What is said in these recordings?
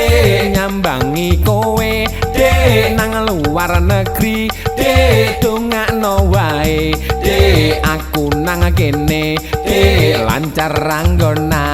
dek nyambangi kowe. Dek nang luar negeri. Dek dongakno wae. Dek aku nang kene. Dek lancar ranggonan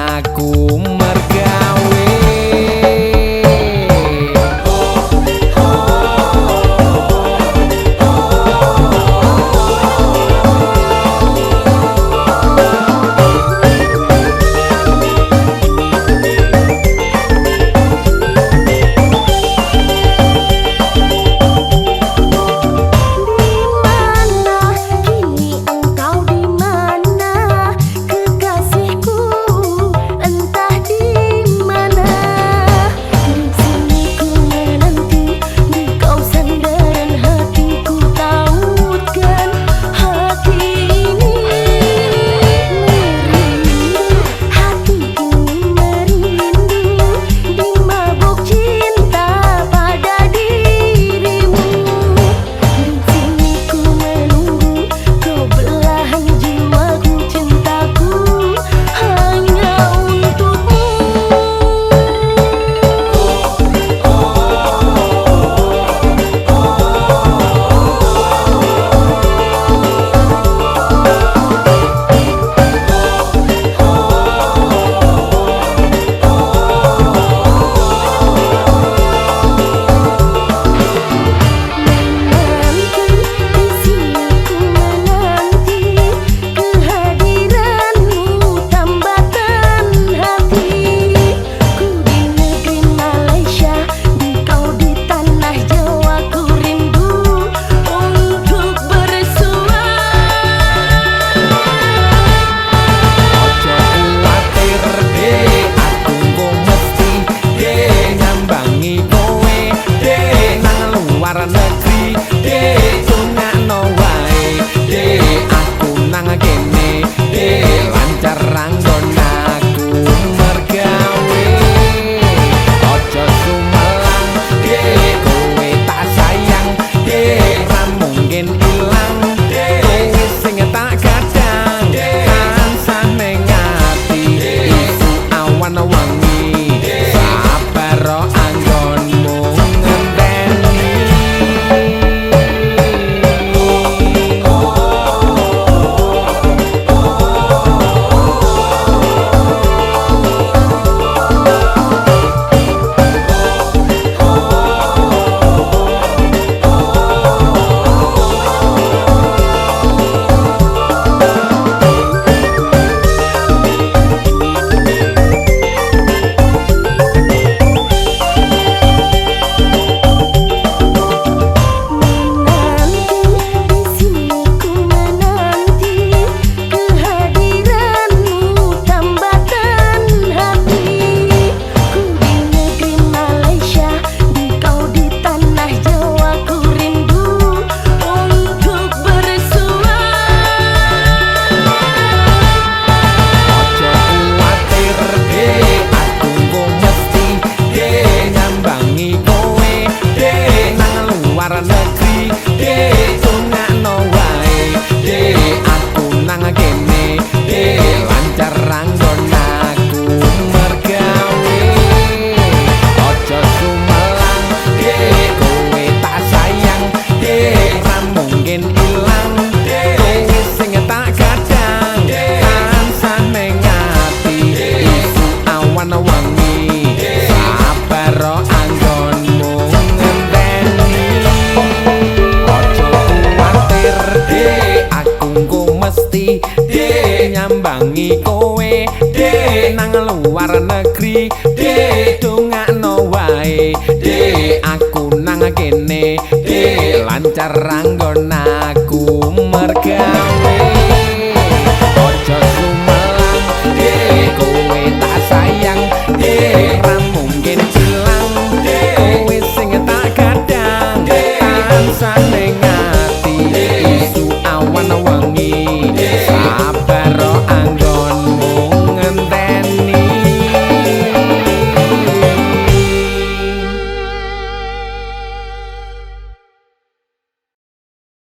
nyambangi 你。